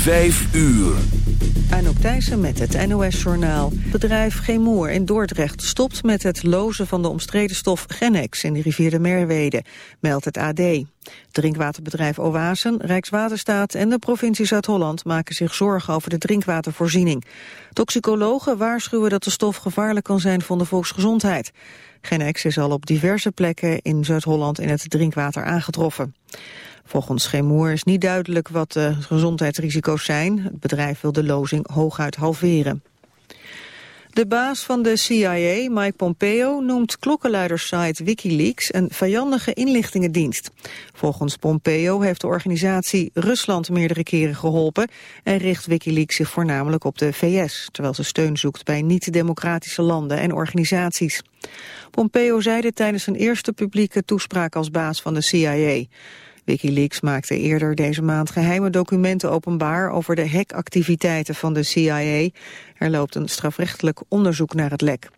Vijf uur. Anouk Thijssen met het NOS-journaal. Bedrijf Gemoer in Dordrecht stopt met het lozen van de omstreden stof Genex in de rivier de Merwede, meldt het AD. Drinkwaterbedrijf Oasen, Rijkswaterstaat en de provincie Zuid-Holland maken zich zorgen over de drinkwatervoorziening. Toxicologen waarschuwen dat de stof gevaarlijk kan zijn voor de volksgezondheid. Genex is al op diverse plekken in Zuid-Holland in het drinkwater aangetroffen. Volgens Gemoer is niet duidelijk wat de gezondheidsrisico's zijn. Het bedrijf wil de lozing hooguit halveren. De baas van de CIA, Mike Pompeo, noemt klokkenluidersite Wikileaks een vijandige inlichtingendienst. Volgens Pompeo heeft de organisatie Rusland meerdere keren geholpen en richt Wikileaks zich voornamelijk op de VS, terwijl ze steun zoekt bij niet-democratische landen en organisaties. Pompeo zei dit tijdens zijn eerste publieke toespraak als baas van de CIA. Wikileaks maakte eerder deze maand geheime documenten openbaar over de hackactiviteiten van de CIA. Er loopt een strafrechtelijk onderzoek naar het lek.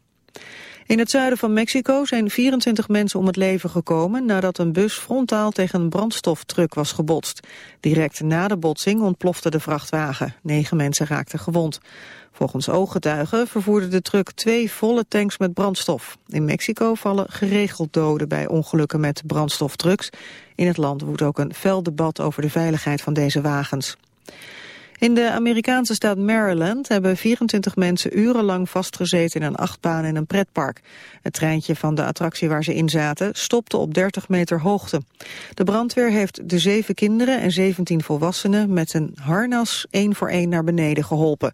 In het zuiden van Mexico zijn 24 mensen om het leven gekomen nadat een bus frontaal tegen een brandstoftruck was gebotst. Direct na de botsing ontplofte de vrachtwagen. Negen mensen raakten gewond. Volgens ooggetuigen vervoerde de truck twee volle tanks met brandstof. In Mexico vallen geregeld doden bij ongelukken met brandstoftrucks. In het land woedt ook een fel debat over de veiligheid van deze wagens. In de Amerikaanse staat Maryland hebben 24 mensen urenlang vastgezeten in een achtbaan in een pretpark. Het treintje van de attractie waar ze in zaten stopte op 30 meter hoogte. De brandweer heeft de zeven kinderen en 17 volwassenen met een harnas één voor één naar beneden geholpen.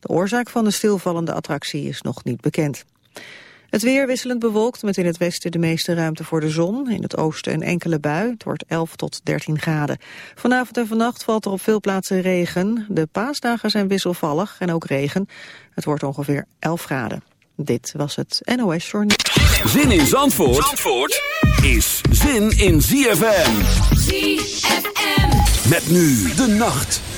De oorzaak van de stilvallende attractie is nog niet bekend. Het weer wisselend bewolkt met in het westen de meeste ruimte voor de zon. In het oosten een enkele bui. Het wordt 11 tot 13 graden. Vanavond en vannacht valt er op veel plaatsen regen. De paasdagen zijn wisselvallig en ook regen. Het wordt ongeveer 11 graden. Dit was het NOS Journal. Zin in Zandvoort, Zandvoort is zin in ZFM. ZFM. Met nu de nacht.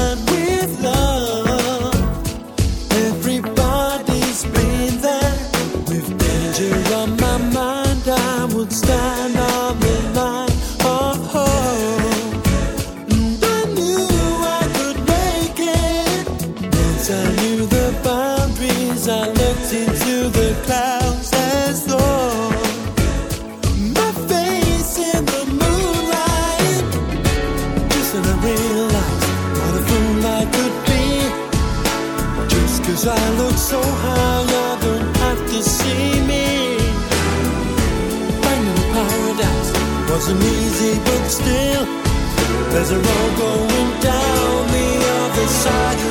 Sometimes I look so high, You don't have to see me. Finding paradise wasn't easy, but still, there's a road going down the other side.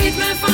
ritme van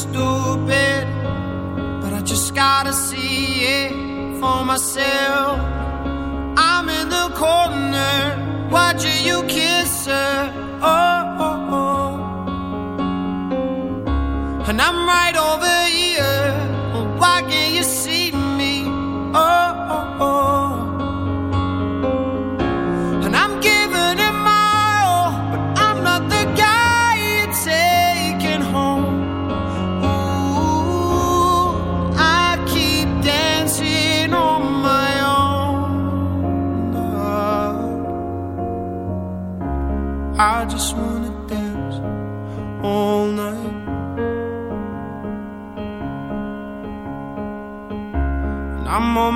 Stupid, but I just gotta see it for myself. I'm in the corner, watching you kiss her. Oh, oh, oh. and I'm right over